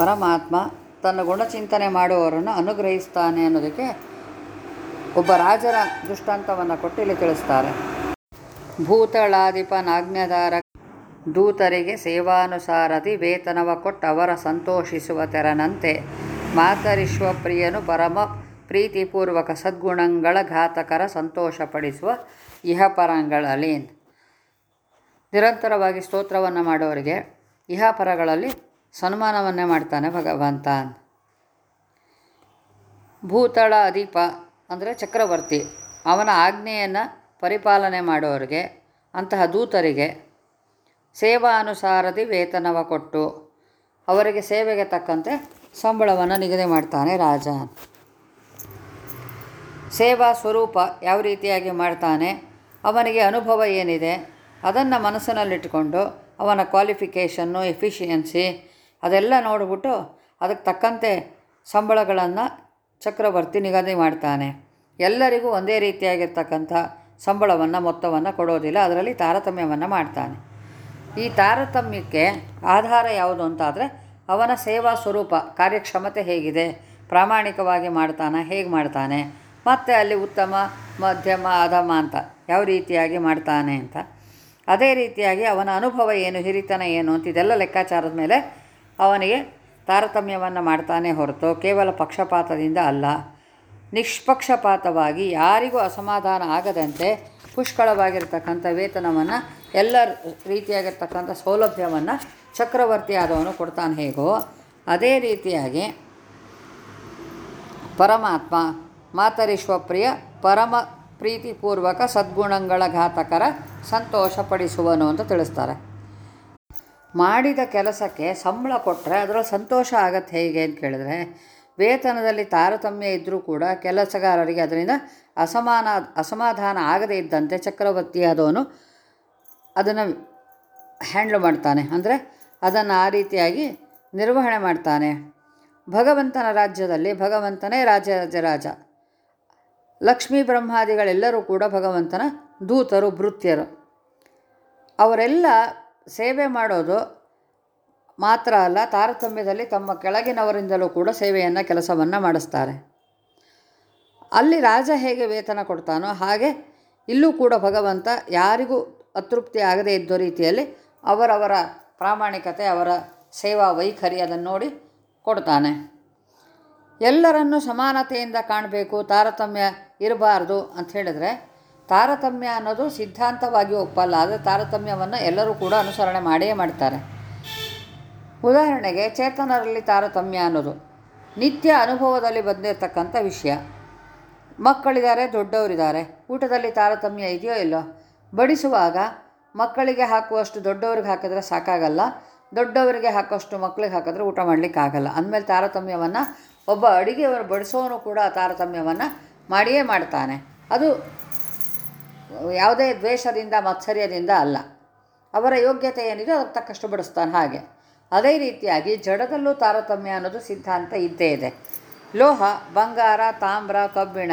ಪರಮಾತ್ಮ ತನ್ನ ಗುಣಚಿಂತನೆ ಮಾಡುವವರನ್ನು ಅನುಗ್ರಹಿಸ್ತಾನೆ ಅನ್ನೋದಕ್ಕೆ ಒಬ್ಬ ರಾಜರ ದೃಷ್ಟಾಂತವನ್ನು ಕೊಟ್ಟು ಇಲ್ಲಿ ತಿಳಿಸ್ತಾರೆ. ಭೂತಳಾಧಿಪ ನಾಜ್ಞದಾರ ದೂತರಿಗೆ ಸೇವಾನುಸಾರದಿ ವೇತನವ ಕೊಟ್ಟು ಅವರ ಸಂತೋಷಿಸುವ ತೆರನಂತೆ ಮಾತರಿಶ್ವ ಪ್ರಿಯನು ಪರಮ ಪ್ರೀತಿಪೂರ್ವಕ ಸದ್ಗುಣಗಳ ಘಾತಕರ ಸಂತೋಷಪಡಿಸುವ ಇಹಪರಂಗಳಲ್ಲಿ. ನಿರಂತರವಾಗಿ ಸ್ತೋತ್ರವನ್ನು ಮಾಡೋರಿಗೆ ಇಹಪರಗಳಲ್ಲಿ ಸನ್ಮಾನವನ್ನೇ ಮಾಡ್ತಾನೆ ಭಗವಂತ. ಭೂತಳ ಅಧಿಪ ಅಂದರೆ ಚಕ್ರವರ್ತಿ. ಅವನ ಆಜ್ಞೆಯನ್ನು ಪರಿಪಾಲನೆ ಮಾಡೋರಿಗೆ, ಅಂತಹ ದೂತರಿಗೆ ಸೇವಾನುಸಾರದಿ ವೇತನವ ಕೊಟ್ಟು ಅವರಿಗೆ ಸೇವೆಗೆ ತಕ್ಕಂತೆ ಸಂಬಳವನ್ನು ನಿಗದಿ ಮಾಡ್ತಾನೆ ರಾಜ. ಸೇವಾ ಸ್ವರೂಪ ಯಾವ ರೀತಿಯಾಗಿ ಮಾಡ್ತಾನೆ, ಅವನಿಗೆ ಅನುಭವ ಏನಿದೆ, ಅದನ್ನು ಮನಸ್ಸಿನಲ್ಲಿಟ್ಟುಕೊಂಡು ಅವನ ಕ್ವಾಲಿಫಿಕೇಷನ್ನು ಎಫಿಷಿಯನ್ಸಿ ಅದೆಲ್ಲ ನೋಡಿಬಿಟ್ಟು ಅದಕ್ಕೆ ತಕ್ಕಂತೆ ಸಂಬಳಗಳನ್ನು ಚಕ್ರವರ್ತಿ ನಿಗದಿ ಮಾಡ್ತಾನೆ. ಎಲ್ಲರಿಗೂ ಒಂದೇ ರೀತಿಯಾಗಿರ್ತಕ್ಕಂಥ ಸಂಬಳವನ್ನು, ಮೊತ್ತವನ್ನು ಕೊಡೋದಿಲ್ಲ. ಅದರಲ್ಲಿ ತಾರತಮ್ಯವನ್ನು ಮಾಡ್ತಾನೆ. ಈ ತಾರತಮ್ಯಕ್ಕೆ ಆಧಾರ ಯಾವುದು ಅಂತಾದರೆ ಅವನ ಸೇವಾ ಸ್ವರೂಪ, ಕಾರ್ಯಕ್ಷಮತೆ ಹೇಗಿದೆ, ಪ್ರಾಮಾಣಿಕವಾಗಿ ಮಾಡ್ತಾನೆ, ಹೇಗೆ ಮಾಡ್ತಾನೆ, ಮತ್ತು ಅಲ್ಲಿ ಉತ್ತಮ, ಮಧ್ಯಮ, ಅಧಮ ಅಂತ ಯಾವ ರೀತಿಯಾಗಿ ಮಾಡ್ತಾನೆ ಅಂತ. ಅದೇ ರೀತಿಯಾಗಿ ಅವನ ಅನುಭವ ಏನು, ಹಿರಿತನ ಏನು ಅಂತ ಇದೆಲ್ಲ ಲೆಕ್ಕಾಚಾರದ ಮೇಲೆ ಅವನಿಗೆ ತಾರತಮ್ಯವನ್ನು ಮಾಡ್ತಾನೆ ಹೊರತು ಕೇವಲ ಪಕ್ಷಪಾತದಿಂದ ಅಲ್ಲ. ನಿಷ್ಪಕ್ಷಪಾತವಾಗಿ ಯಾರಿಗೂ ಅಸಮಾಧಾನ ಆಗದಂತೆ ಪುಷ್ಕಳವಾಗಿರ್ತಕ್ಕಂಥ ವೇತನವನ್ನು, ಎಲ್ಲ ರೀತಿಯಾಗಿರ್ತಕ್ಕಂಥ ಸೌಲಭ್ಯವನ್ನು ಚಕ್ರವರ್ತಿ ಆದವನು ಕೊಡ್ತಾನೆ ಹೇಗೋ ಅದೇ ರೀತಿಯಾಗಿ ಪರಮಾತ್ಮ ಮಾತರಿಶ್ವಪ್ರಿಯ ಪರಮ ಪ್ರೀತಿಪೂರ್ವಕ ಸದ್ಗುಣಗಳ ಘಾತಕರ ಸಂತೋಷಪಡಿಸುವನು ಅಂತ ತಿಳಿಸ್ತಾರೆ. ಮಾಡಿದ ಕೆಲಸಕ್ಕೆ ಸಂಬಳ ಕೊಟ್ಟರೆ ಅದರಲ್ಲಿ ಸಂತೋಷ ಆಗತ್ತೆ ಹೇಗೆ ಅಂತ ಕೇಳಿದ್ರೆ, ವೇತನದಲ್ಲಿ ತಾರತಮ್ಯ ಇದ್ದರೂ ಕೂಡ ಕೆಲಸಗಾರರಿಗೆ ಅದರಿಂದ ಅಸಮಾನ, ಅಸಮಾಧಾನ ಆಗದೇ ಇದ್ದಂತೆ ಚಕ್ರವರ್ತಿ ಆದವನು ಅದನ್ನು ಹ್ಯಾಂಡ್ಲ್ ಮಾಡ್ತಾನೆ. ಅಂದರೆ ಅದನ್ನು ಆ ರೀತಿಯಾಗಿ ನಿರ್ವಹಣೆ ಮಾಡ್ತಾನೆ. ಭಗವಂತನ ರಾಜ್ಯದಲ್ಲಿ ಭಗವಂತನೇ ರಾಜರಾಜ ಲಕ್ಷ್ಮೀ ಬ್ರಹ್ಮಾದಿಗಳೆಲ್ಲರೂ ಕೂಡ ಭಗವಂತನ ದೂತರು, ಭೃತ್ಯರು. ಅವರೆಲ್ಲ ಸೇವೆ ಮಾಡೋದು ಮಾತ್ರ ಅಲ್ಲ, ತಾರತಮ್ಯದಲ್ಲಿ ತಮ್ಮ ಕೆಳಗಿನವರಿಂದಲೂ ಕೂಡ ಸೇವೆಯನ್ನು, ಕೆಲಸವನ್ನು ಮಾಡಿಸ್ತಾರೆ. ಅಲ್ಲಿ ರಾಜ ಹೇಗೆ ವೇತನ ಕೊಡ್ತಾನೋ ಹಾಗೆ ಇಲ್ಲೂ ಕೂಡ ಭಗವಂತ ಯಾರಿಗೂ ಅತೃಪ್ತಿ ಆಗದೇ ಇದ್ದ ರೀತಿಯಲ್ಲಿ ಅವರವರ ಪ್ರಾಮಾಣಿಕತೆ, ಅವರ ಸೇವಾ ವೈಖರಿ ಅದನ್ನು ನೋಡಿ ಕೊಡ್ತಾನೆ. ಎಲ್ಲರನ್ನು ಸಮಾನತೆಯಿಂದ ಕಾಣಬೇಕು, ತಾರತಮ್ಯ ಇರಬಾರ್ದು ಅಂತ ಹೇಳಿದ್ರೆ ತಾರತಮ್ಯ ಅನ್ನೋದು ಸಿದ್ಧಾಂತವಾಗಿ ಒಪ್ಪಲ್ಲ, ಆದರೆ ತಾರತಮ್ಯವನ್ನು ಎಲ್ಲರೂ ಕೂಡ ಅನುಸರಣೆ ಮಾಡಿಯೇ ಮಾಡ್ತಾರೆ. ಉದಾಹರಣೆಗೆ, ಚೇತನರಲ್ಲಿ ತಾರತಮ್ಯ ಅನ್ನೋದು ನಿತ್ಯ ಅನುಭವದಲ್ಲಿ ಬಂದಿರತಕ್ಕಂಥ ವಿಷಯ. ಮಕ್ಕಳಿದ್ದಾರೆ, ದೊಡ್ಡವರಿದ್ದಾರೆ. ಊಟದಲ್ಲಿ ತಾರತಮ್ಯ ಇದೆಯೋ ಇಲ್ಲೋ? ಬಡಿಸುವಾಗ ಮಕ್ಕಳಿಗೆ ಹಾಕುವಷ್ಟು ದೊಡ್ಡವ್ರಿಗೆ ಹಾಕಿದ್ರೆ ಸಾಕಾಗಲ್ಲ, ದೊಡ್ಡವರಿಗೆ ಹಾಕೋಷ್ಟು ಮಕ್ಕಳಿಗೆ ಹಾಕಿದ್ರೆ ಊಟ ಮಾಡಲಿಕ್ಕಾಗಲ್ಲ. ಅಂದಮೇಲೆ ತಾರತಮ್ಯವನ್ನು ಒಬ್ಬ ಅಡುಗೆಯವರು ಬಡಿಸೋನು ಕೂಡ ತಾರತಮ್ಯವನ್ನು ಮಾಡಿಯೇ ಮಾಡ್ತಾನೆ. ಅದು ಯಾವುದೇ ದ್ವೇಷದಿಂದ, ಮತ್ಸರ್ಯದಿಂದ ಅಲ್ಲ. ಅವರ ಯೋಗ್ಯತೆ ಏನಿದೆ ಅದಕ್ಕೆ ತಕ್ಕಷ್ಟು ಬಿಡಿಸ್ತಾನೆ ಹಾಗೆ. ಅದೇ ರೀತಿಯಾಗಿ ಜಡದಲ್ಲೂ ತಾರತಮ್ಯ ಅನ್ನೋದು ಸಿದ್ಧಾಂತ ಇದ್ದೇ ಇದೆ. ಲೋಹ, ಬಂಗಾರ, ತಾಮ್ರ, ಕಬ್ಬಿಣ,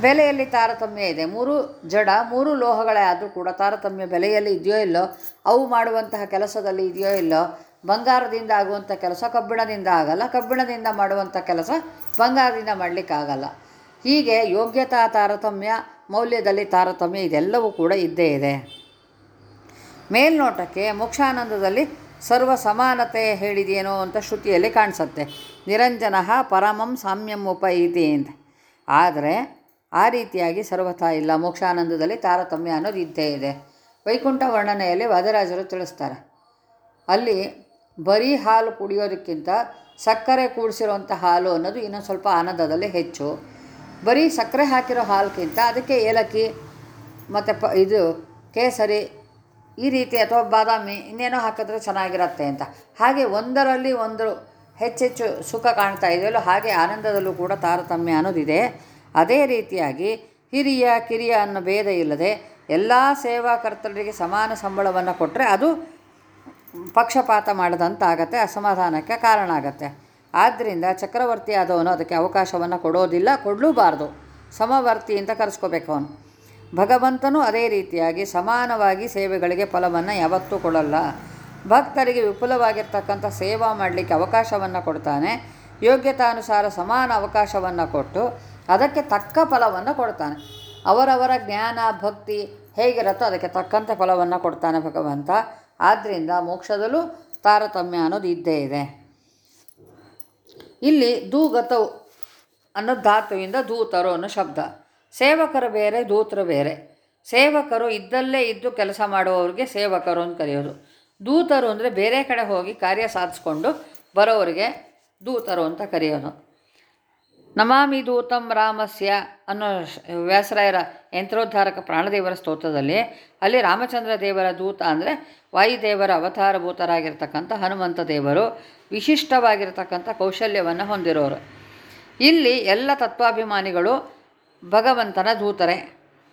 ಬೆಲೆಯಲ್ಲಿ ತಾರತಮ್ಯ ಇದೆ. ಮೂರು ಜಡ, ಮೂರು ಲೋಹಗಳೇ ಆದರೂ ಕೂಡ ತಾರತಮ್ಯ ಬೆಲೆಯಲ್ಲಿ ಇದೆಯೋ ಇಲ್ಲೋ, ಅವು ಮಾಡುವಂತಹ ಕೆಲಸದಲ್ಲಿ ಇದೆಯೋ ಇಲ್ಲೋ, ಬಂಗಾರದಿಂದ ಆಗುವಂಥ ಕೆಲಸ ಕಬ್ಬಿಣದಿಂದ ಆಗಲ್ಲ. ಕಬ್ಬಿಣದಿಂದ ಮಾಡುವಂಥ ಕೆಲಸ ಬಂಗಾರದಿಂದ ಮಾಡಲಿಕ್ಕಾಗಲ್ಲ. ಹೀಗೆ ಯೋಗ್ಯತಾ ತಾರತಮ್ಯ ಮೌಲ್ಯದಲ್ಲಿ ತಾರತಮ್ಯ ಇದೆಲ್ಲವೂ ಕೂಡ ಇದ್ದೇ ಇದೆ. ಮೇಲ್ನೋಟಕ್ಕೆ ಮೋಕ್ಷಾನಂದದಲ್ಲಿ ಸರ್ವ ಸಮಾನತೆ ಹೇಳಿದೆಯೇನೋ ಅಂತ ಶ್ರುತಿಯಲ್ಲಿ ಕಾಣಿಸುತ್ತೆ. ನಿರಂಜನ ಪರಮಂ ಸಾಮ್ಯಂ ಉಪೈತಿ ಅಂತ. ಆದರೆ ಆ ರೀತಿಯಾಗಿ ಸರ್ವಥಾ ಇಲ್ಲ, ಮೋಕ್ಷಾನಂದದಲ್ಲಿ ತಾರತಮ್ಯ ಅನ್ನೋದು ಇದ್ದೇ ಇದೆ. ವೈಕುಂಠ ವರ್ಣನೆಯಲ್ಲಿ ವಾದರಾಜರು ತಿಳಿಸ್ತಾರೆ. ಅಲ್ಲಿ ಬರೀ ಹಾಲು ಕುಡಿಯೋದಕ್ಕಿಂತ ಸಕ್ಕರೆ ಕೂಡಿಸಿರುವಂಥ ಹಾಲು ಅನ್ನೋದು ಇನ್ನೊಂದು ಸ್ವಲ್ಪ ಆನಂದದಲ್ಲಿ ಹೆಚ್ಚು. ಬರೀ ಸಕ್ಕರೆ ಹಾಕಿರೋ ಹಾಲಕ್ಕಿಂತ ಅದಕ್ಕೆ ಏಲಕ್ಕಿ, ಮತ್ತು ಪ ಇದು ಕೇಸರಿ, ಈ ರೀತಿ ಅಥವಾ ಬಾದಾಮಿ ಇನ್ನೇನೋ ಹಾಕಿದ್ರೆ ಚೆನ್ನಾಗಿರತ್ತೆ ಅಂತ. ಹಾಗೆ ಒಂದರಲ್ಲಿ ಒಂದು ಹೆಚ್ಚೆಚ್ಚು ಸುಖ ಕಾಣ್ತಾ ಇದೆಯಲ್ಲೋ ಹಾಗೆ ಆನಂದದಲ್ಲೂ ಕೂಡ ತಾರತಮ್ಯ ಅನ್ನೋದಿದೆ. ಅದೇ ರೀತಿಯಾಗಿ ಹಿರಿಯ, ಕಿರಿಯ ಅನ್ನೋ ಭೇದ ಇಲ್ಲದೆ ಎಲ್ಲ ಸೇವಾಕರ್ತರಿಗೆ ಸಮಾನ ಸಂಬಳವನ್ನು ಕೊಟ್ಟರೆ ಅದು ಪಕ್ಷಪಾತ ಮಾಡದಂತಾಗತ್ತೆ, ಅಸಮಾಧಾನಕ್ಕೆ ಕಾರಣ ಆಗತ್ತೆ. ಆದ್ದರಿಂದ ಚಕ್ರವರ್ತಿ ಆದವನು ಅದಕ್ಕೆ ಅವಕಾಶವನ್ನು ಕೊಡೋದಿಲ್ಲ, ಕೊಡಲೂಬಾರ್ದು. ಸಮವರ್ತಿ ಅಂತ ಕರೆಸ್ಕೋಬೇಕು ಅವನು. ಭಗವಂತನೂ ಅದೇ ರೀತಿಯಾಗಿ ಸಮಾನವಾಗಿ ಸೇವೆಗಳಿಗೆ ಫಲವನ್ನು ಯಾವತ್ತೂ ಕೊಡಲ್ಲ. ಭಕ್ತರಿಗೆ ವಿಪುಲವಾಗಿರ್ತಕ್ಕಂಥ ಸೇವಾ ಮಾಡಲಿಕ್ಕೆ ಅವಕಾಶವನ್ನು ಕೊಡ್ತಾನೆ. ಯೋಗ್ಯತಾನುಸಾರ ಸಮಾನ ಅವಕಾಶವನ್ನು ಕೊಟ್ಟು ಅದಕ್ಕೆ ತಕ್ಕ ಫಲವನ್ನು ಕೊಡ್ತಾನೆ. ಅವರವರ ಜ್ಞಾನ, ಭಕ್ತಿ ಹೇಗಿರುತ್ತೋ ಅದಕ್ಕೆ ತಕ್ಕಂತೆ ಫಲವನ್ನು ಕೊಡ್ತಾನೆ ಭಗವಂತ. ಆದ್ದರಿಂದ ಮೋಕ್ಷದಲ್ಲೂ ತಾರತಮ್ಯ ಅನ್ನೋದು ಇದ್ದೇ ಇದೆ. ಇಲ್ಲಿ ದೂಗತವು ಅನ್ನೋ ಧಾತುವಿಂದ ದೂತರು ಅನ್ನೋ ಶಬ್ದ. ಸೇವಕರು ಬೇರೆ, ದೂತರು ಬೇರೆ. ಸೇವಕರು ಇದ್ದಲ್ಲೇ ಇದ್ದು ಕೆಲಸ ಮಾಡುವವರಿಗೆ ಸೇವಕರು ಅಂತ ಕರೆಯೋದು. ದೂತರು ಅಂದರೆ ಬೇರೆ ಕಡೆ ಹೋಗಿ ಕಾರ್ಯ ಸಾಧಿಸ್ಕೊಂಡು ಬರೋರಿಗೆ ದೂತರು ಅಂತ ಕರೆಯೋದು ನಮಾಮಿ ದೂತಂ ರಾಮಸ್ಯ ಅನ್ನೋ ವ್ಯಾಸರಾಯರ ಯಂತ್ರೋದ್ಧಾರಕ ಪ್ರಾಣದೇವರ ಸ್ತೋತ್ರದಲ್ಲಿ ಅಲ್ಲಿ ರಾಮಚಂದ್ರ ದೇವರ ದೂತ ಅಂದರೆ ವಾಯುದೇವರ ಅವತಾರಭೂತರಾಗಿರ್ತಕ್ಕಂಥ ಹನುಮಂತ ದೇವರು ವಿಶಿಷ್ಟವಾಗಿರ್ತಕ್ಕಂಥ ಕೌಶಲ್ಯವನ್ನು ಹೊಂದಿರೋರು. ಇಲ್ಲಿ ಎಲ್ಲ ತತ್ವಾಭಿಮಾನಿಗಳು ಭಗವಂತನ ದೂತರೆ.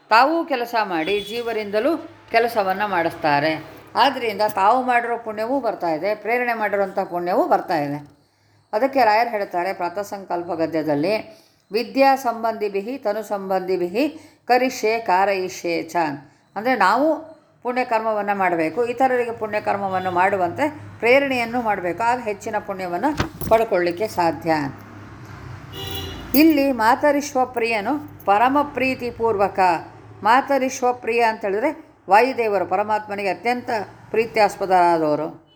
ತಾವೂ ಕೆಲಸ ಮಾಡಿ ಜೀವರಿಂದಲೂ ಕೆಲಸವನ್ನು ಮಾಡಿಸ್ತಾರೆ. ಆದ್ದರಿಂದ ತಾವು ಮಾಡಿರೋ ಪುಣ್ಯವೂ ಬರ್ತಾ ಇದೆ, ಪ್ರೇರಣೆ ಮಾಡಿರೋಂಥ ಪುಣ್ಯವೂ ಬರ್ತಾ ಇದೆ. ಅದಕ್ಕೆ ರಾಯರ್ ಹೇಳ್ತಾರೆ ಪ್ರಾತಸಂಕಲ್ಪ ಗದ್ಯದಲ್ಲಿ, ವಿದ್ಯಾ ಸಂಬಂಧಿ ಬಿಹಿ ತನು ಸಂಬಂಧಿ ಬಿಹಿ ಕರಿಷೆ ಕಾರಯಿಷೆ ಚ. ಅಂದರೆ ನಾವು ಪುಣ್ಯಕರ್ಮವನ್ನು ಮಾಡಬೇಕು, ಇತರರಿಗೆ ಪುಣ್ಯಕರ್ಮವನ್ನು ಮಾಡುವಂತೆ ಪ್ರೇರಣೆಯನ್ನು ಮಾಡಬೇಕು, ಆಗ ಹೆಚ್ಚಿನ ಪುಣ್ಯವನ್ನು ಪಡ್ಕೊಳ್ಳಿಕ್ಕೆ ಸಾಧ್ಯ. ಇಲ್ಲಿ ಮಾತರಿಶ್ವಪ್ರಿಯನು ಪರಮ ಪ್ರೀತಿಪೂರ್ವಕ ಮಾತರಿಶ್ವ ಪ್ರಿಯ ಹೇಳಿದ್ರೆ ವಾಯುದೇವರು, ಪರಮಾತ್ಮನಿಗೆ ಅತ್ಯಂತ ಪ್ರೀತ್ಯಾಸ್ಪದರಾದವರು.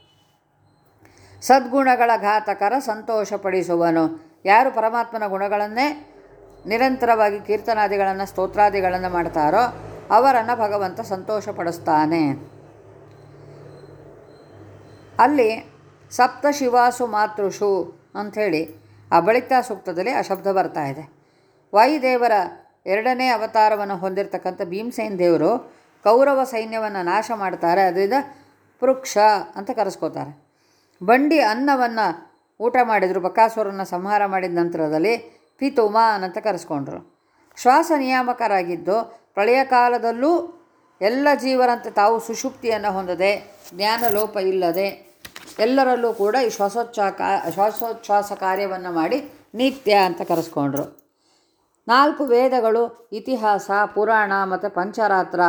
ಸದ್ಗುಣಗಳ ಘಾತಕರ ಸಂತೋಷಪಡಿಸುವನು. ಯಾರು ಪರಮಾತ್ಮನ ಗುಣಗಳನ್ನೇ ನಿರಂತರವಾಗಿ ಕೀರ್ತನಾದಿಗಳನ್ನು, ಸ್ತೋತ್ರಾದಿಗಳನ್ನು ಮಾಡ್ತಾರೋ ಅವರನ್ನು ಭಗವಂತ ಸಂತೋಷಪಡಿಸ್ತಾನೆ. ಅಲ್ಲಿ ಸಪ್ತ ಶಿವಾಸು ಮಾತೃಷು ಅಂಥೇಳಿ ಆ ಬಳಿತ ಸೂಕ್ತದಲ್ಲಿ ಆ ಶಬ್ದ ಬರ್ತಾ ಇದೆ. ವಾಯುದೇವರ ಎರಡನೇ ಅವತಾರವನ್ನು ಹೊಂದಿರತಕ್ಕಂಥ ಭೀಮಸೇನ್ ದೇವರು ಕೌರವ ಸೈನ್ಯವನ್ನು ನಾಶ ಮಾಡ್ತಾರೆ. ಅದರಿಂದ ಪೃಕ್ಷ ಅಂತ ಕರೆಸ್ಕೋತಾರೆ. ಬಂಡಿ ಅನ್ನವನ್ನು ಊಟ ಮಾಡಿದರು, ಬಕಾಸುರನ್ನು ಸಂಹಾರ ಮಾಡಿದ ನಂತರದಲ್ಲಿ ಪಿತುಮಾನ್ ಅಂತ ಕರೆಸ್ಕೊಂಡ್ರು. ಶ್ವಾಸ ನಿಯಾಮಕರಾಗಿದ್ದು ಪ್ರಳಯ ಕಾಲದಲ್ಲೂ ಎಲ್ಲ ಜೀವರಂತೆ ತಾವು ಸುಷುಪ್ತಿಯನ್ನು ಹೊಂದದೆ, ಜ್ಞಾನ ಲೋಪ ಇಲ್ಲದೆ ಎಲ್ಲರಲ್ಲೂ ಕೂಡ ಈ ಶ್ವಾಸೋಚ್ಛ್ವಾಸ ಶ್ವಾಸೋಚ್ಛ್ವಾಸ ಕಾರ್ಯವನ್ನು ಮಾಡಿ ನಿತ್ಯ ಅಂತ ಕರೆಸ್ಕೊಂಡ್ರು. ನಾಲ್ಕು ವೇದಗಳು, ಇತಿಹಾಸ, ಪುರಾಣ ಮತ್ತು ಪಂಚರಾತ್ರ,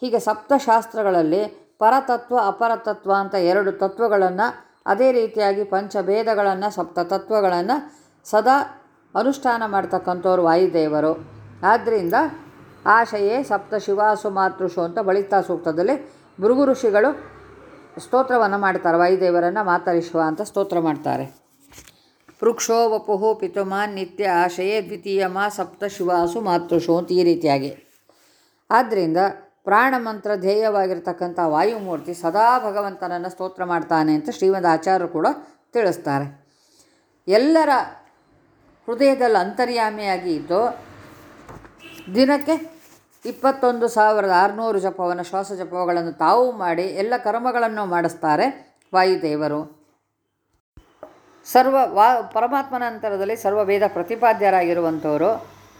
ಹೀಗೆ ಸಪ್ತಶಾಸ್ತ್ರಗಳಲ್ಲಿ ಪರತತ್ವ, ಅಪರತತ್ವ ಅಂತ ಎರಡು ತತ್ವಗಳನ್ನು ಅದೇ ರೀತಿಯಾಗಿ ಪಂಚಭೇದಗಳನ್ನು, ಸಪ್ತ ತತ್ವಗಳನ್ನು ಸದಾ ಅನುಷ್ಠಾನ ಮಾಡ್ತಕ್ಕಂಥವ್ರು ವಾಯುದೇವರು. ಆದ್ದರಿಂದ ಆಶಯೇ ಸಪ್ತ ಶಿವಾಸು ಮಾತೃಷು ಅಂತ ಬಳಿತಾ ಸೂಕ್ತದಲ್ಲಿ ಭೃಗು ಋಷಿಗಳು ಸ್ತೋತ್ರವನ್ನು ಮಾಡ್ತಾರೆ. ವಾಯುದೇವರನ್ನು ಮಾತರಿಶುವ ಅಂತ ಸ್ತೋತ್ರ ಮಾಡ್ತಾರೆ. ವೃಕ್ಷೋ ವಪುಹು ಪಿತುಮಾನ್ ನಿತ್ಯ ಆಶಯೇ ದ್ವಿತೀಯ ಮಾ ಸಪ್ತ ಶಿವಾಸು ಮಾತೃಷು ಅಂತ ಈ ರೀತಿಯಾಗಿ. ಆದ್ದರಿಂದ ಪ್ರಾಣಮಂತ್ರ ಧ್ಯೇಯವಾಗಿರ್ತಕ್ಕಂಥ ವಾಯುಮೂರ್ತಿ ಸದಾ ಭಗವಂತನನ್ನು ಸ್ತೋತ್ರ ಮಾಡ್ತಾನೆ ಅಂತ ಶ್ರೀಮದ್ ಆಚಾರ್ಯರು ಕೂಡ ತಿಳಿಸ್ತಾರೆ. ಎಲ್ಲರ ಹೃದಯದಲ್ಲಿ ಅಂತರ್ಯಾಮಿಯಾಗಿ ಇದ್ದು ದಿನಕ್ಕೆ ಇಪ್ಪತ್ತೊಂದು ಸಾವಿರದ ಆರುನೂರು ಜಪವನ್ನು, ಶ್ವಾಸ ಜಪಗಳನ್ನು ತಾವು ಮಾಡಿ ಎಲ್ಲ ಕರ್ಮಗಳನ್ನು ಮಾಡಿಸ್ತಾರೆ ವಾಯುದೇವರು. ಸರ್ವ ವಾ ಪರಮಾತ್ಮನ ಅಂತರದಲ್ಲಿ ಸರ್ವ ವೇದ ಪ್ರತಿಪಾದ್ಯರಾಗಿರುವಂಥವರು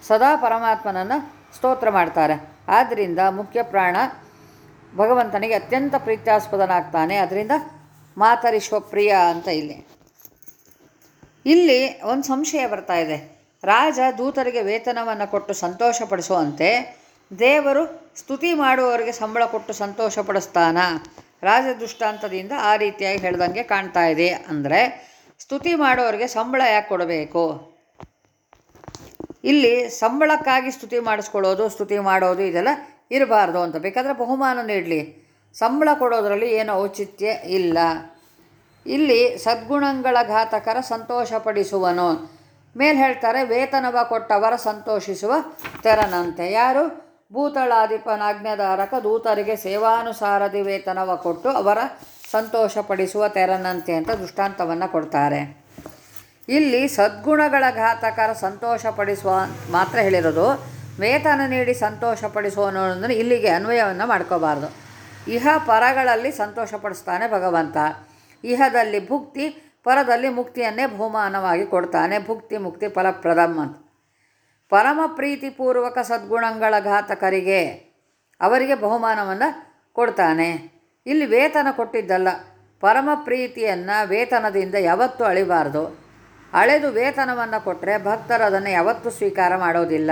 ಸದಾ ಪರಮಾತ್ಮನನ್ನು ಸ್ತೋತ್ರ ಮಾಡ್ತಾರೆ. ಆದ್ದರಿಂದ ಮುಖ್ಯ ಪ್ರಾಣ ಭಗವಂತನಿಗೆ ಅತ್ಯಂತ ಪ್ರೀತ್ಯಾಸ್ಪದನಾಗ್ತಾನೆ. ಅದರಿಂದ ಮಾತರಿಶ್ವಪ್ರಿಯ ಅಂತ ಇಲ್ಲಿ. ಇಲ್ಲಿ ಒಂದು ಸಂಶಯ ಬರ್ತಾ ಇದೆ. ರಾಜ ದೂತರಿಗೆ ವೇತನವನ್ನು ಕೊಟ್ಟು ಸಂತೋಷಪಡಿಸುವಂತೆ ದೇವರು ಸ್ತುತಿ ಮಾಡುವವರಿಗೆ ಸಂಬಳ ಕೊಟ್ಟು ಸಂತೋಷಪಡಿಸ್ತಾನ. ರಾಜ ದೃಷ್ಟಾಂತದಿಂದ ಆ ರೀತಿಯಾಗಿ ಹೇಳ್ದಂಗೆ ಕಾಣ್ತಾ ಇದೆ. ಅಂದರೆ ಸ್ತುತಿ ಮಾಡುವವರಿಗೆ ಸಂಬಳ ಯಾಕೆ ಕೊಡಬೇಕು? ಇಲ್ಲಿ ಸಂಬಳಕ್ಕಾಗಿ ಸ್ತುತಿ ಮಾಡಿಸ್ಕೊಳ್ಳೋದು, ಸ್ತುತಿ ಮಾಡೋದು ಇದೆಲ್ಲ ಇರಬಾರ್ದು ಅಂತ ಬೇಕಾದರೆ ಬಹುಮಾನ ನೀಡಲಿ. ಸಂಬಳ ಕೊಡೋದರಲ್ಲಿ ಏನು ಔಚಿತ್ಯ ಇಲ್ಲ. ಇಲ್ಲಿ ಸದ್ಗುಣಗಳ ಘಾತಕರ ಸಂತೋಷಪಡಿಸುವನು. ಮೇಲೆ ಹೇಳ್ತಾರೆ, ವೇತನವ ಕೊಟ್ಟವರ ಸಂತೋಷಿಸುವ ತೆರನಂತೆ. ಯಾರು? ಭೂತಳಾಧಿಪನಾಜ್ಞಾಧಾರಕ ದೂತರಿಗೆ ಸೇವಾನುಸಾರದಿ ವೇತನವ ಕೊಟ್ಟು ಅವರ ಸಂತೋಷಪಡಿಸುವ ತೆರನಂತೆ ಅಂತ ದೃಷ್ಟಾಂತವನ್ನು ಕೊಡ್ತಾರೆ. ಇಲ್ಲಿ ಸದ್ಗುಣಗಳ ಘಾತಕರ ಸಂತೋಷಪಡಿಸುವ ಮಾತ್ರ ಹೇಳಿರೋದು. ವೇತನ ನೀಡಿ ಸಂತೋಷಪಡಿಸುವನು ಅಂದರೆ ಇಲ್ಲಿಗೆ ಅನ್ವಯವನ್ನು ಮಾಡ್ಕೋಬಾರ್ದು. ಇಹ ಪರಗಳಲ್ಲಿ ಸಂತೋಷಪಡಿಸ್ತಾನೆ ಭಗವಂತ. ಇಹದಲ್ಲಿ ಭುಕ್ತಿ, ಪರದಲ್ಲಿ ಮುಕ್ತಿಯನ್ನೇ ಬಹುಮಾನವಾಗಿ ಕೊಡ್ತಾನೆ. ಭುಕ್ತಿ, ಮುಕ್ತಿ ಫಲಪ್ರದಮ್ ಅಂತ. ಪರಮ ಪ್ರೀತಿಪೂರ್ವಕ ಸದ್ಗುಣಗಳ ಘಾತಕರಿಗೆ ಅವರಿಗೆ ಬಹುಮಾನವನ್ನು ಕೊಡ್ತಾನೆ. ಇಲ್ಲಿ ವೇತನ ಕೊಟ್ಟಿದ್ದಲ್ಲ. ಪರಮ ಪ್ರೀತಿಯನ್ನು ವೇತನದಿಂದ ಯಾವತ್ತೂ ಅಳಿಬಾರ್ದು. ಅಳೆದು ವೇತನವನ್ನು ಕೊಟ್ಟರೆ ಭಕ್ತರು ಅದನ್ನು ಯಾವತ್ತೂ ಸ್ವೀಕಾರ ಮಾಡೋದಿಲ್ಲ.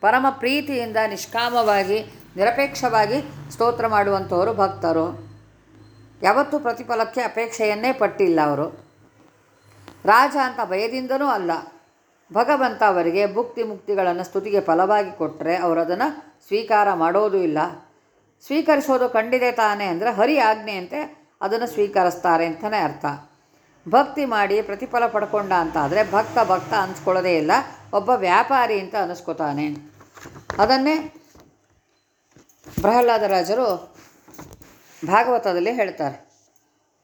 ಪರಮ ಪ್ರೀತಿಯಿಂದ ನಿಷ್ಕಾಮವಾಗಿ, ನಿರಪೇಕ್ಷವಾಗಿ ಸ್ತೋತ್ರ ಮಾಡುವಂಥವರು ಭಕ್ತರು. ಯಾವತ್ತೂ ಪ್ರತಿಫಲಕ್ಕೆ ಅಪೇಕ್ಷೆಯನ್ನೇ ಪಟ್ಟಿಲ್ಲ ಅವರು. ರಾಜ ಅಂತ ಭಯದಿಂದನೂ ಅಲ್ಲ. ಭಗವಂತ ಅವರಿಗೆ ಭುಕ್ತಿ ಮುಕ್ತಿಗಳನ್ನು ಸ್ತುತಿಗೆ ಫಲವಾಗಿ ಕೊಟ್ಟರೆ ಅವರು ಅದನ್ನು ಸ್ವೀಕಾರ ಮಾಡೋದೂ ಇಲ್ಲ. ಸ್ವೀಕರಿಸೋದು ಕಂಡಿದೆ ತಾನೇ ಅಂದರೆ ಹರಿ ಆಜ್ಞೆಯಂತೆ ಅದನ್ನು ಸ್ವೀಕರಿಸ್ತಾರೆ ಅಂತಲೇ ಅರ್ಥ. ಭಕ್ತಿ ಮಾಡಿ ಪ್ರತಿಫಲ ಪಡ್ಕೊಂಡ ಅಂತ ಆದರೆ ಭಕ್ತ ಭಕ್ತ ಅನ್ಸ್ಕೊಳ್ಳೋದೇ ಇಲ್ಲ. ಒಬ್ಬ ವ್ಯಾಪಾರಿ ಅಂತ ಅನ್ನಿಸ್ಕೋತಾನೆ ಅದನ್ನೇ ಪ್ರಹ್ಲಾದರಾಜರು ಭಾಗವತದಲ್ಲಿ ಹೇಳ್ತಾರೆ.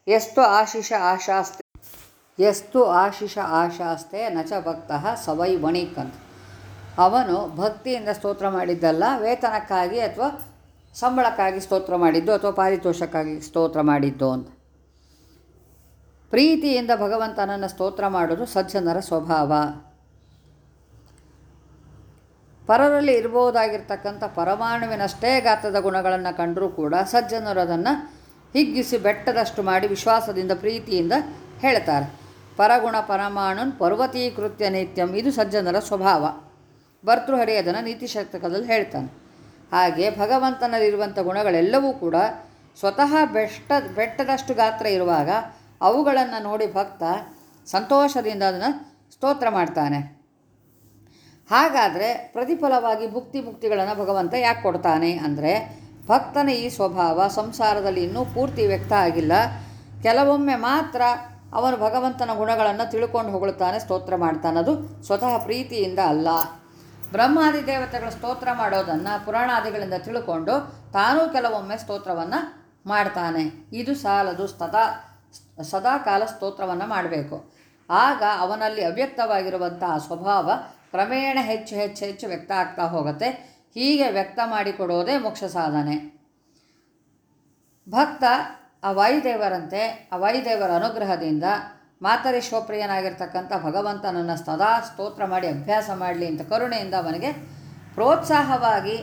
ಎಷ್ಟು ಆಶಿಷ ಆಶಾಸ್ತೆ ಎಷ್ಟು ಆಶಿಷ ಆಶಾಸ್ತೆ ನಚ ಭಕ್ತ ಸವೈ ವಣಿಕ್ ಅಂತ. ಅವನು ಭಕ್ತಿಯಿಂದ ಸ್ತೋತ್ರ ಮಾಡಿದ್ದಲ್ಲ, ವೇತನಕ್ಕಾಗಿ ಅಥವಾ ಸಂಬಳಕ್ಕಾಗಿ ಸ್ತೋತ್ರ ಮಾಡಿದ್ದು ಅಥವಾ ಪಾರಿತೋಷಕ್ಕಾಗಿ ಸ್ತೋತ್ರ ಮಾಡಿದ್ದು ಅಂತ. ಪ್ರೀತಿಯಿಂದ ಭಗವಂತನನ್ನು ಸ್ತೋತ್ರ ಮಾಡೋದು ಸಜ್ಜನರ ಸ್ವಭಾವ. ಪರರಲ್ಲಿ ಇರ್ಬೋದಾಗಿರ್ತಕ್ಕಂಥ ಪರಮಾಣುವಿನಷ್ಟೇ ಗಾತ್ರದ ಗುಣಗಳನ್ನು ಕಂಡರೂ ಕೂಡ ಸಜ್ಜನರು ಅದನ್ನು ಹಿಗ್ಗಿಸಿ ಬೆಟ್ಟದಷ್ಟು ಮಾಡಿ ವಿಶ್ವಾಸದಿಂದ, ಪ್ರೀತಿಯಿಂದ ಹೇಳ್ತಾರೆ. ಪರಗುಣ ಪರಮಾಣುನ್ ಪರ್ವತೀಕೃತ್ಯ ನಿತ್ಯಂ, ಇದು ಸಜ್ಜನರ ಸ್ವಭಾವ. ಭರ್ತೃಹರಿ ಅದನ್ನು ನೀತಿಶತಕದಲ್ಲಿ ಹೇಳ್ತಾನೆ. ಹಾಗೆ ಭಗವಂತನಲ್ಲಿರುವಂಥ ಗುಣಗಳೆಲ್ಲವೂ ಕೂಡ ಸ್ವತಃ ಬೆಟ್ಟ ಬೆಟ್ಟದಷ್ಟು ಗಾತ್ರ ಇರುವಾಗ ಅವುಗಳನ್ನು ನೋಡಿ ಭಕ್ತ ಸಂತೋಷದಿಂದ ಅದನ್ನು ಸ್ತೋತ್ರ ಮಾಡ್ತಾನೆ. ಹಾಗಾದರೆ ಪ್ರತಿಫಲವಾಗಿ ಭುಕ್ತಿ ಮುಕ್ತಿಗಳನ್ನು ಭಗವಂತ ಯಾಕೆ ಕೊಡ್ತಾನೆ ಅಂದರೆ ಭಕ್ತನ ಈ ಸ್ವಭಾವ ಸಂಸಾರದಲ್ಲಿ ಇನ್ನೂ ಪೂರ್ತಿ ವ್ಯಕ್ತ ಆಗಿಲ್ಲ. ಕೆಲವೊಮ್ಮೆ ಮಾತ್ರ ಅವನು ಭಗವಂತನ ಗುಣಗಳನ್ನು ತಿಳ್ಕೊಂಡು ಹೊಗಳುತ್ತಾನೆ ಸ್ತೋತ್ರ ಮಾಡ್ತಾನೆ. ಅದು ಸ್ವತಃ ಪ್ರೀತಿಯಿಂದ ಅಲ್ಲ. ಬ್ರಹ್ಮಾದಿ ದೇವತೆಗಳ ಸ್ತೋತ್ರ ಮಾಡೋದನ್ನು ಪುರಾಣಾದಿಗಳಿಂದ ತಿಳ್ಕೊಂಡು ತಾನೂ ಕೆಲವೊಮ್ಮೆ ಸ್ತೋತ್ರವನ್ನು ಮಾಡ್ತಾನೆ. ಇದು ಸಾಲದು ಸದಾ ಸದಾ ಕಾಲ ಸ್ತೋತ್ರವನ್ನು ಮಾಡಬೇಕು. ಆಗ ಅವನಲ್ಲಿ ಅವ್ಯಕ್ತವಾಗಿರುವಂತಹ ಸ್ವಭಾವ ಕ್ರಮೇಣ ಹೆಚ್ಚು ಹೆಚ್ಚು ಹೆಚ್ಚು ವ್ಯಕ್ತ ಆಗ್ತಾ ಹೋಗುತ್ತೆ. ಹೀಗೆ ವ್ಯಕ್ತ ಮಾಡಿಕೊಡೋದೇ ಮೋಕ್ಷ ಸಾಧನೆ. ಭಕ್ತ ಆ ವಾಯುದೇವರಂತೆ ಆ ವಾಯುದೇವರ ಅನುಗ್ರಹದಿಂದ ಮಾತರಿ ಶೋಪ್ರಿಯನಾಗಿರ್ತಕ್ಕಂಥ ಭಗವಂತನನ್ನು ಸದಾ ಸ್ತೋತ್ರ ಮಾಡಿ, ಅಭ್ಯಾಸ ಮಾಡಲಿ ಅಂತ ಕರುಣೆಯಿಂದ ಅವನಿಗೆ ಪ್ರೋತ್ಸಾಹವಾಗಿ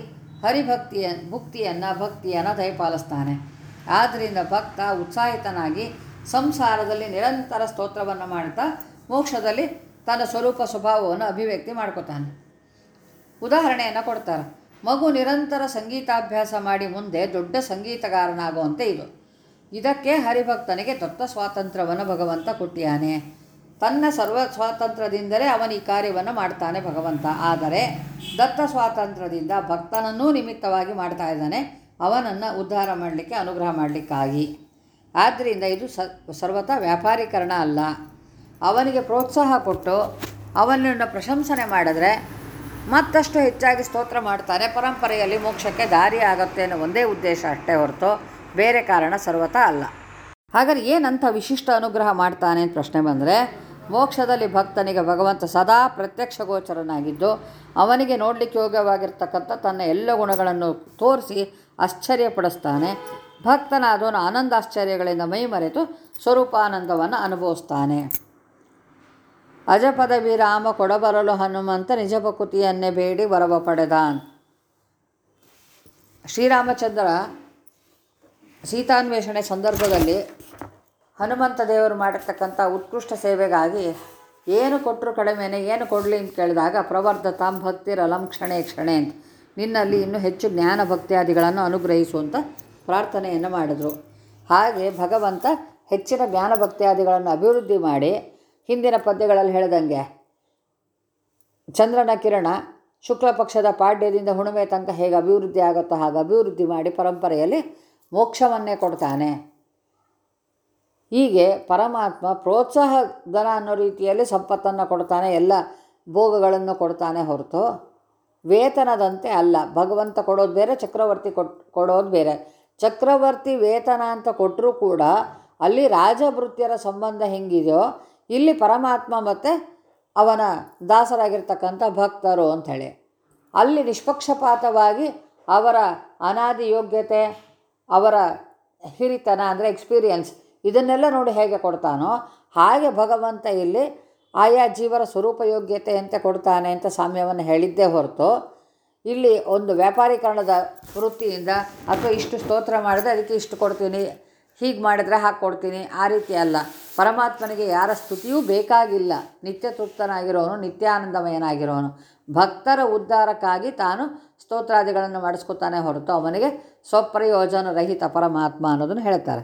ಹರಿಭಕ್ತಿಯ ಭುಕ್ತಿಯನ್ನು ಭಕ್ತಿಯನ್ನು ದಯಪಾಲಿಸ್ತಾನೆ. ಆದ್ದರಿಂದ ಭಕ್ತ ಉತ್ಸಾಹಿತನಾಗಿ ಸಂಸಾರದಲ್ಲಿ ನಿರಂತರ ಸ್ತೋತ್ರವನ್ನು ಮಾಡ್ತಾ ಮೋಕ್ಷದಲ್ಲಿ ತನ್ನ ಸ್ವರೂಪ ಸ್ವಭಾವವನ್ನು ಅಭಿವ್ಯಕ್ತಿ ಮಾಡ್ಕೋತಾನೆ. ಉದಾಹರಣೆಯನ್ನು ಕೊಡ್ತಾರೆ. ಮಗು ನಿರಂತರ ಸಂಗೀತಾಭ್ಯಾಸ ಮಾಡಿ ಮುಂದೆ ದೊಡ್ಡ ಸಂಗೀತಗಾರನಾಗುವಂತೆ ಇದು ಇದಕ್ಕೆ ಹರಿಭಕ್ತನಿಗೆ ತತ್ವ ಸ್ವಾತಂತ್ರ್ಯವನ್ನು ಭಗವಂತ ಕೊಟ್ಟಿಯಾನೆ. ತನ್ನ ಸರ್ವ ಸ್ವಾತಂತ್ರ್ಯದಿಂದಲೇ ಅವನ ಈ ಕಾರ್ಯವನ್ನು ಮಾಡ್ತಾನೆ ಭಗವಂತ. ಆದರೆ ದತ್ತ ಸ್ವಾತಂತ್ರ್ಯದಿಂದ ಭಕ್ತನನ್ನೂ ನಿಮಿತ್ತವಾಗಿ ಮಾಡ್ತಾ ಇದ್ದಾನೆ. ಅವನನ್ನು ಉದ್ಧಾರ ಮಾಡಲಿಕ್ಕೆ, ಅನುಗ್ರಹ ಮಾಡಲಿಕ್ಕಾಗಿ. ಆದ್ದರಿಂದ ಇದು ಸ, ಸರ್ವತಾ ವ್ಯಾಪಾರೀಕರಣ ಅಲ್ಲ. ಅವನಿಗೆ ಪ್ರೋತ್ಸಾಹ ಕೊಟ್ಟು ಅವನನ್ನು ಪ್ರಶಂಸನೆ ಮಾಡಿದ್ರೆ ಮತ್ತಷ್ಟು ಹೆಚ್ಚಾಗಿ ಸ್ತೋತ್ರ ಮಾಡ್ತಾನೆ ಪರಂಪರೆಯಲ್ಲಿ ಮೋಕ್ಷಕ್ಕೆ ದಾರಿ ಆಗುತ್ತೆ ಅನ್ನೋ ಒಂದೇ ಉದ್ದೇಶ ಅಷ್ಟೇ ಹೊರತು ಬೇರೆ ಕಾರಣ ಸರ್ವತಾ ಅಲ್ಲ. ಹಾಗಾದ್ರೆ ಏನಂಥ ವಿಶಿಷ್ಟ ಅನುಗ್ರಹ ಮಾಡ್ತಾನೆ ಅಂತ ಪ್ರಶ್ನೆ ಬಂದರೆ, ಮೋಕ್ಷದಲ್ಲಿ ಭಕ್ತನಿಗೆ ಭಗವಂತ ಸದಾ ಪ್ರತ್ಯಕ್ಷ ಗೋಚರನಾಗಿದ್ದು, ಅವನಿಗೆ ನೋಡಲಿಕ್ಕೆ ಯೋಗ್ಯವಾಗಿರ್ತಕ್ಕಂಥ ತನ್ನ ಎಲ್ಲ ಗುಣಗಳನ್ನು ತೋರಿಸಿ ಆಶ್ಚರ್ಯಪಡಿಸ್ತಾನೆ. ಭಕ್ತನಾದವನು ಆನಂದಾಶ್ಚರ್ಯಗಳಿಂದ ಮೈಮರೆತು ಸ್ವರೂಪಾನಂದವನ್ನು ಅನುಭವಿಸ್ತಾನೆ. ಅಜಪದ ರಾಮ ಕೊಡಬರಲು ಹನುಮಂತ ನಿಜ ಭಕುತಿಯನ್ನೇ ಬೇಡಿ ವರವ ಪಡೆದ. ಶ್ರೀರಾಮಚಂದ್ರ ಸೀತಾನ್ವೇಷಣೆ ಸಂದರ್ಭದಲ್ಲಿ ಹನುಮಂತ ದೇವರು ಮಾಡಿರ್ತಕ್ಕಂಥ ಉತ್ಕೃಷ್ಟ ಸೇವೆಗಾಗಿ ಏನು ಕೊಟ್ಟರು ಕಡಿಮೆನೆ ಏನು ಕೊಡಲಿ ಅಂತ ಕೇಳಿದಾಗ ಪ್ರವರ್ಧತಾಂ ಭಕ್ತಿರಲಂ ಕ್ಷಣೆ ಕ್ಷಣೆ ಅಂತ ನಿನ್ನಲ್ಲಿ ಇನ್ನೂ ಹೆಚ್ಚು ಜ್ಞಾನ ಭಕ್ತಿಯಾದಿಗಳನ್ನು ಅನುಗ್ರಹಿಸುವಂಥ ಪ್ರಾರ್ಥನೆಯನ್ನು ಮಾಡಿದರು. ಹಾಗೆ ಭಗವಂತ ಹೆಚ್ಚಿನ ಜ್ಞಾನಭಕ್ತಿಯಾದಿಗಳನ್ನು ಅಭಿವೃದ್ಧಿ ಮಾಡಿ ಹಿಂದಿನ ಪದ್ಯಗಳಲ್ಲಿ ಹೇಳಿದಂಗೆ, ಚಂದ್ರನ ಕಿರಣ ಶುಕ್ಲ ಪಕ್ಷದ ಪಾಡ್ಯದಿಂದ ಹುಣ್ಣಿಮೆ ತನಕ ಹೇಗೆ ಅಭಿವೃದ್ಧಿ ಆಗುತ್ತೋ ಹಾಗೆ ಅಭಿವೃದ್ಧಿ ಮಾಡಿ ಪರಂಪರೆಯಲ್ಲಿ ಮೋಕ್ಷವನ್ನೇ ಕೊಡ್ತಾನೆ. ಹೀಗೆ ಪರಮಾತ್ಮ ಪ್ರೋತ್ಸಾಹ ಧನ ಅನ್ನೋ ರೀತಿಯಲ್ಲಿ ಸಂಪತ್ತನ್ನು ಕೊಡ್ತಾನೆ, ಎಲ್ಲ ಭೋಗಗಳನ್ನು ಕೊಡ್ತಾನೆ ಹೊರತು, ವೇತನದಂತೆ ಅಲ್ಲ, ಭಗವಂತ ಕೊಡೋದು ಬೇರೆ, ಚಕ್ರವರ್ತಿ ಕೊಟ್ ಕೊಡೋದು ಬೇರೆ. ಚಕ್ರವರ್ತಿ ವೇತನ ಅಂತ ಕೊಟ್ಟರೂ ಕೂಡ ಅಲ್ಲಿ ರಾಜಭೃತ್ಯರ ಸಂಬಂಧ ಹೆಂಗಿದೆಯೋ, ಇಲ್ಲಿ ಪರಮಾತ್ಮ ಮತ್ತು ಅವನ ದಾಸರಾಗಿರ್ತಕ್ಕಂಥ ಭಕ್ತರು ಅಂಥೇಳಿ ಅಲ್ಲಿ ನಿಷ್ಪಕ್ಷಪಾತವಾಗಿ ಅವರ ಅನಾದಿ ಯೋಗ್ಯತೆ, ಅವರ ಹಿರಿತನ ಅಂದರೆ ಎಕ್ಸ್ಪೀರಿಯನ್ಸ್ ಇದನ್ನೆಲ್ಲ ನೋಡಿ ಹೇಗೆ ಕೊಡ್ತಾನೋ, ಹಾಗೆ ಭಗವಂತ ಇಲ್ಲಿ ಆಯಾ ಜೀವರ ಸ್ವರೂಪ ಯೋಗ್ಯತೆ ಅಂತ ಕೊಡ್ತಾನೆ ಅಂತ ಸಾಮ್ಯವನ್ನು ಹೇಳಿದ್ದೇ ಹೊರತು ಇಲ್ಲಿ ಒಂದು ವ್ಯಾಪಾರೀಕರಣದ ವೃತ್ತಿಯಿಂದ ಅಥವಾ ಇಷ್ಟು ಸ್ತೋತ್ರ ಮಾಡಿದ್ರೆ ಅದಕ್ಕೆ ಇಷ್ಟು ಕೊಡ್ತೀನಿ, ಹೀಗೆ ಮಾಡಿದ್ರೆ ಹಾಕಿ ಕೊಡ್ತೀನಿ, ಆ ರೀತಿ ಅಲ್ಲ. ಪರಮಾತ್ಮನಿಗೆ ಯಾರ ಸ್ತುತಿಯೂ ಬೇಕಾಗಿಲ್ಲ. ನಿತ್ಯ ತೃಪ್ತನಾಗಿರೋನು ನಿತ್ಯಾನಂದಮಯನಾಗಿರೋನು. ಭಕ್ತರ ಉದ್ಧಾರಕ್ಕಾಗಿ ತಾನು ಸ್ತೋತ್ರಾದಿಗಳನ್ನು ಮಾಡಿಸ್ಕೊತಾನೆ ಹೊರತು ಅವನಿಗೆ ಸ್ವಪ್ರಯೋಜನ ರಹಿತ ಪರಮಾತ್ಮ ಅನ್ನೋದನ್ನು ಹೇಳ್ತಾರೆ.